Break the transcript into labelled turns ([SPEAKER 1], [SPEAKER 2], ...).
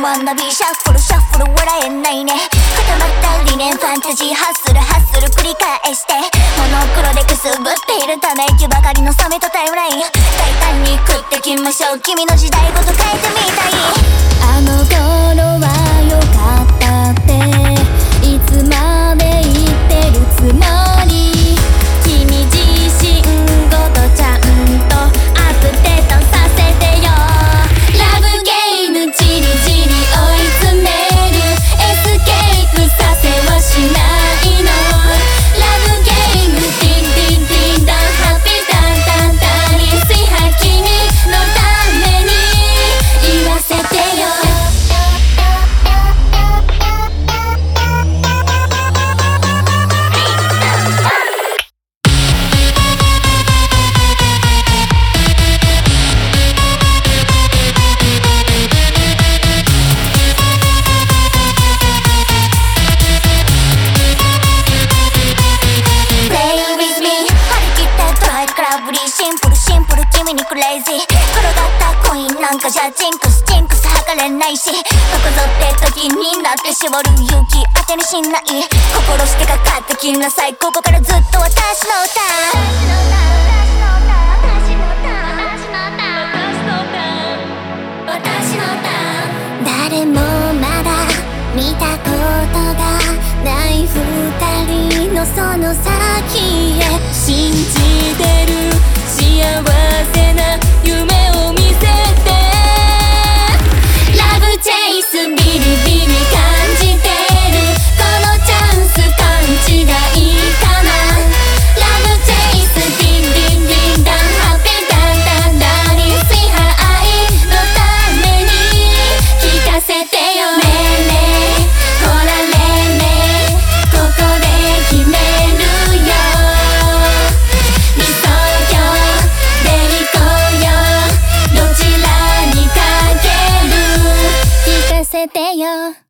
[SPEAKER 1] 学びシャッフルシャッフル笑えないね。固まった理念ファンタジーハッスルハッスル繰り返してモノクロでくすぶっているため息ばかりの冷めたタイムライン。大胆に食ってきましょう。君の時代ごと変えてみたい。
[SPEAKER 2] あの頃じ
[SPEAKER 1] ゃジンクスジンクス測れないしここぞって時になって絞る勇気当てにしない心してかかってきなさい。ここからずっと私の歌
[SPEAKER 2] 誰もまだ見たことがない二人のその先へ信じ啦。